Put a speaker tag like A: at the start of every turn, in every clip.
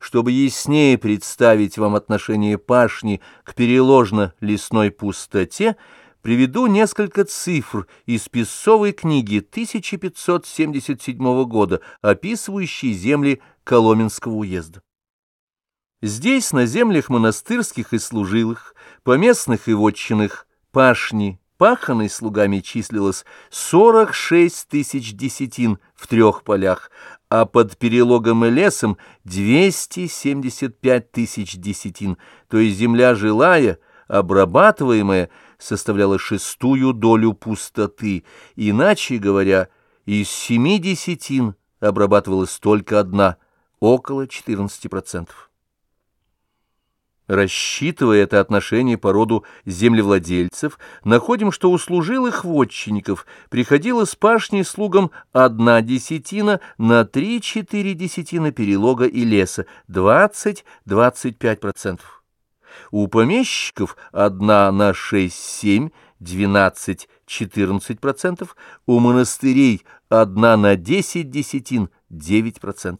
A: Чтобы яснее представить вам отношение пашни к переложно-лесной пустоте, приведу несколько цифр из песцовой книги 1577 года, описывающей земли Коломенского уезда. Здесь, на землях монастырских и служилых, поместных и вотчинных, пашни, паханой слугами числилось 46 тысяч десятин в трех полях, а под перелогом и лесом 275 тысяч десятин, то есть земля жилая, обрабатываемая, составляла шестую долю пустоты, иначе говоря, из семи десятин обрабатывалась только одна, около 14%. Рассчитывая это отношение по роду землевладельцев, находим, что у служилых вотчинников приходила с пашней слугам одна десятина на три-четыре десятины перелога и леса, 20-25%. У помещиков одна на шесть-семь, 12-14%, у монастырей одна на десять десятин, 9%.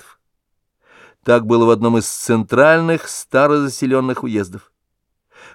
A: Так было в одном из центральных старозаселенных уездов.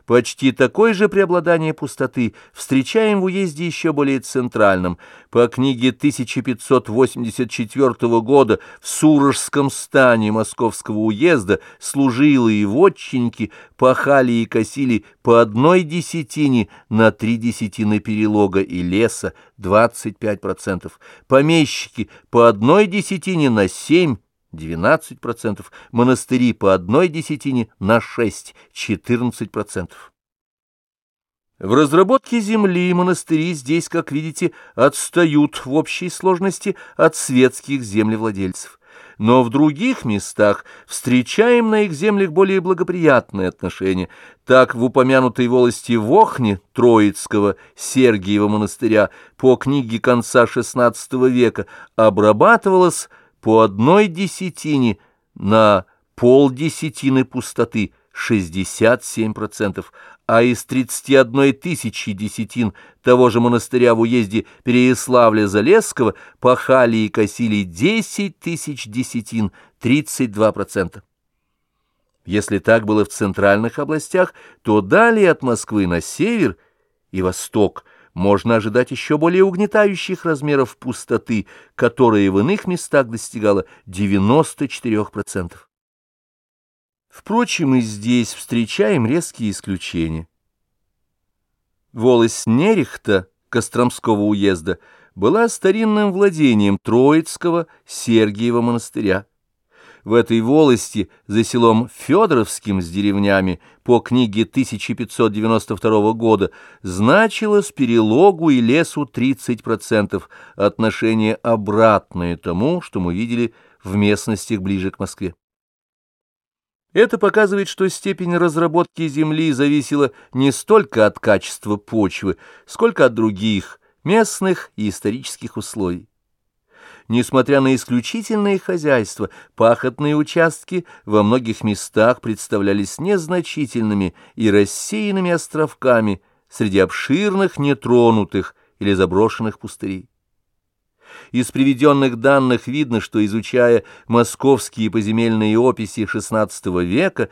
A: Почти такое же преобладание пустоты встречаем в уезде еще более центральном. По книге 1584 года в Сурожском стане Московского уезда служилые вотчинники пахали и косили по одной десятине на три десятины перелога и леса 25%, помещики по одной десятине на семь 12%, монастыри по одной десятине на 6, 14%. В разработке земли монастыри здесь, как видите, отстают в общей сложности от светских землевладельцев. Но в других местах встречаем на их землях более благоприятные отношения. Так в упомянутой волости Вохне Троицкого Сергиева монастыря по книге конца XVI века обрабатывалось по одной десятине на полдесятины пустоты 67%, а из 31 тысячи десятин того же монастыря в уезде Переяславля-Залесского пахали и косили 10 тысяч десятин 32%. Если так было в центральных областях, то далее от Москвы на север и восток – можно ожидать еще более угнетающих размеров пустоты, которая в иных местах достигала 94%. Впрочем, и здесь встречаем резкие исключения. Волость Нерехта Костромского уезда была старинным владением Троицкого Сергиева монастыря в этой волости за селом Федоровским с деревнями по книге 1592 года значилось перелогу и лесу 30%, отношение обратное тому, что мы видели в местностях ближе к Москве. Это показывает, что степень разработки земли зависела не столько от качества почвы, сколько от других местных и исторических условий. Несмотря на исключительное хозяйство, пахотные участки во многих местах представлялись незначительными и рассеянными островками среди обширных, нетронутых или заброшенных пустырей. Из приведенных данных видно, что, изучая московские поземельные описи XVI века,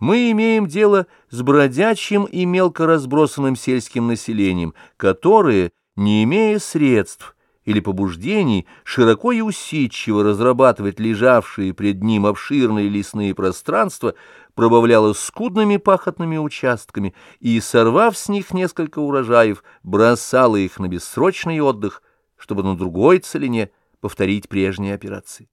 A: мы имеем дело с бродячим и мелко разбросанным сельским населением, которое, не имея средств, или побуждений широко и усидчиво разрабатывать лежавшие пред ним обширные лесные пространства, пробавляла скудными пахотными участками и, сорвав с них несколько урожаев, бросала их на бессрочный отдых, чтобы на другой целине повторить прежние операции.